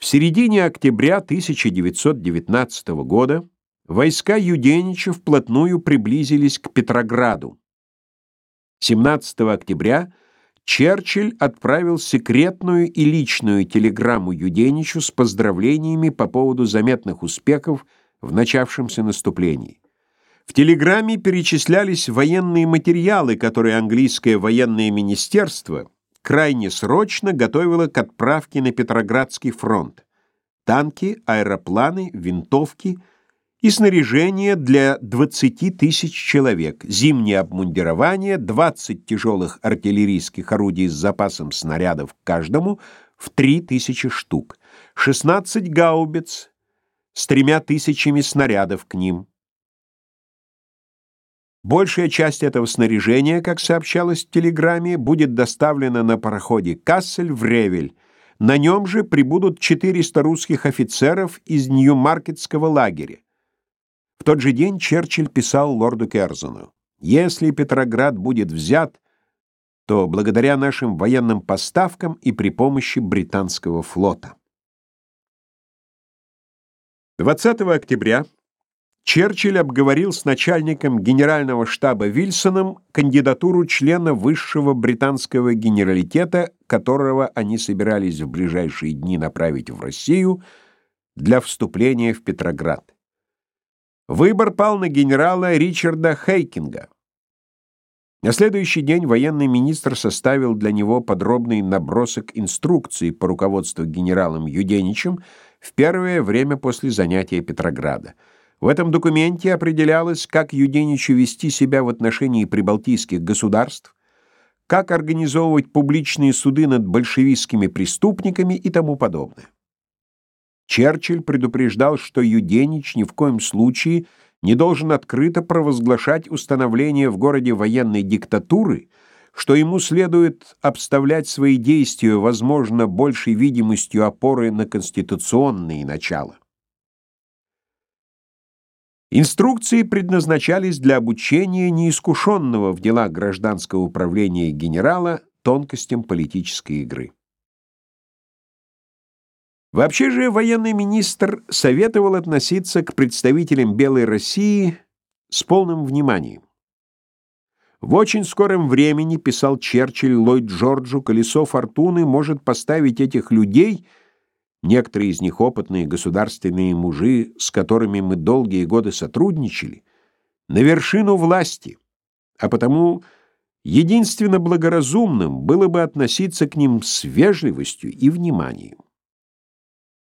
В середине октября 1919 года войска Юденича вплотную приблизились к Петрограду. 17 октября Черчилль отправил секретную и личную телеграмму Юденичу с поздравлениями по поводу заметных успехов в начавшемся наступлении. В телеграмме перечислялись военные материалы, которые английское военное министерство крайне срочно готовила к отправке на Петроградский фронт. Танки, аэропланы, винтовки и снаряжение для 20 тысяч человек, зимнее обмундирование, 20 тяжелых артиллерийских орудий с запасом снарядов каждому в 3 тысячи штук, 16 гаубиц с тремя тысячами снарядов к ним, Большая часть этого снаряжения, как сообщалось в телеграмме, будет доставлена на пароходе «Кассель» в Ревель. На нем же прибудут 400 русских офицеров из Нью-Маркетского лагеря. В тот же день Черчилль писал лорду Керзону: «Если Петроград будет взят, то благодаря нашим военным поставкам и при помощи британского флота». 20 октября Черчилль обговорил с начальником генерального штаба Вильсоном кандидатуру члена высшего британского генералитета, которого они собирались в ближайшие дни направить в Россию для вступления в Петроград. Выбор пал на генерала Ричарда Хейкинга. На следующий день военный министр составил для него подробный набросок инструкций по руководству генералом Юденичем в первое время после занятия Петрограда. В этом документе определялось, как Юденичу вести себя в отношении прибалтийских государств, как организовывать публичные суды над большевистскими преступниками и тому подобное. Черчилль предупреждал, что Юденич ни в коем случае не должен открыто провозглашать установление в городе военной диктатуры, что ему следует обставлять свои действия, возможно, большей видимостью опоры на конституционные начала. Инструкции предназначались для обучения неискушенного в делах гражданского управления генерала тонкостям политической игры. Вообще же военный министр советовал относиться к представителям Белой России с полным вниманием. В очень скором времени, писал Черчилль Ллойд Джорджу, колесо фортуны может поставить этих людей – Некоторые из них опытные государственные мужи, с которыми мы долгие годы сотрудничали, на вершину власти, а потому единственно благоразумным было бы относиться к ним с вежливостью и вниманием.